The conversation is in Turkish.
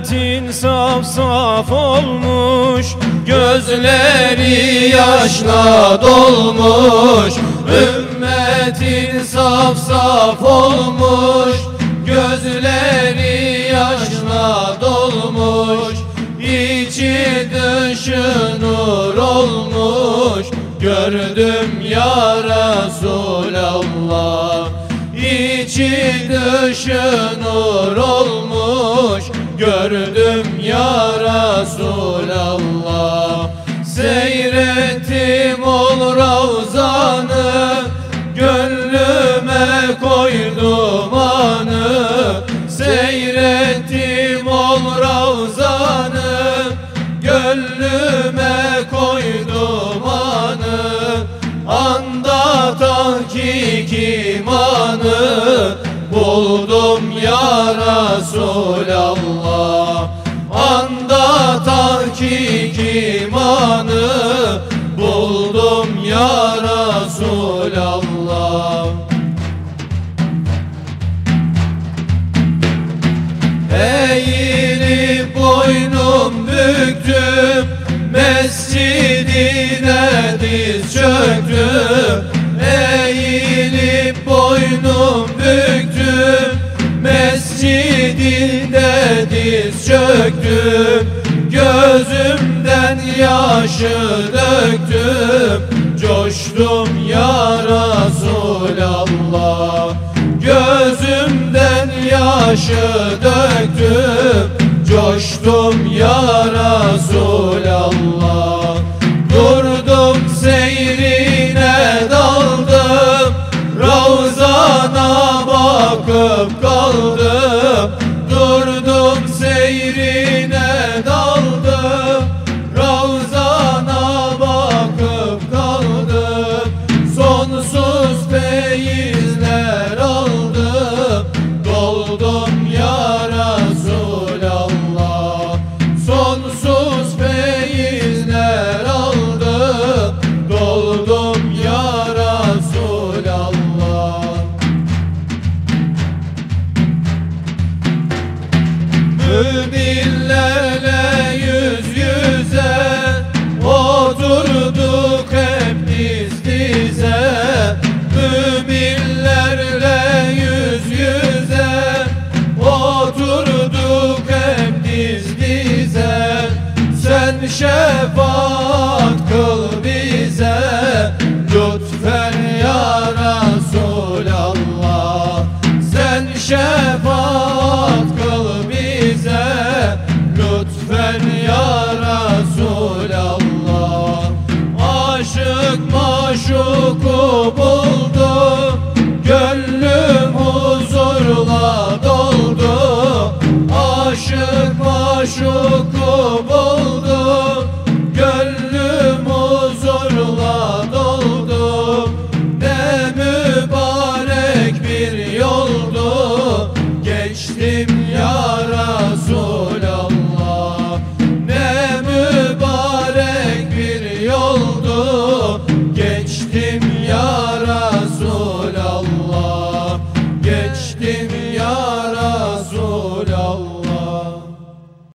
Ümmetin saf saf olmuş Gözleri yaşla dolmuş. Ümmetin saf saf olmuş Gözleri yaşla dolmuş. İçi dışı nur olmuş Gördüm ya Resulallah. İçi dışı nur olmuş Gördüm ya Resulallah. Seyrettim ol ravzanı Gönlüme koydum anı. Seyrettim ol ravzanı Gönlüme koydum anı. Anda tahkik imanı Buldum ya Resulallah imanı Buldum ya Resulallah. Eğilip boynum büktüm Mescidine diz çöktüm. Eğilip boynum büktüm Mescidinde diz çöktüm Gözümden yaşı döktüm Coştum ya Resulallah. Gözümden yaşı döktüm Coştum ya Resulallah. Durdum seyrine daldım Ravzana bakıp kaldım. Durdum seyrine Müminlerle yüz yüze Oturduk hep diz dize. Müminlerle yüz yüze Oturduk hep diz dize. Sen şefaat kıl bize Lütfen ya Resulallah. Sen şefaat Lobo.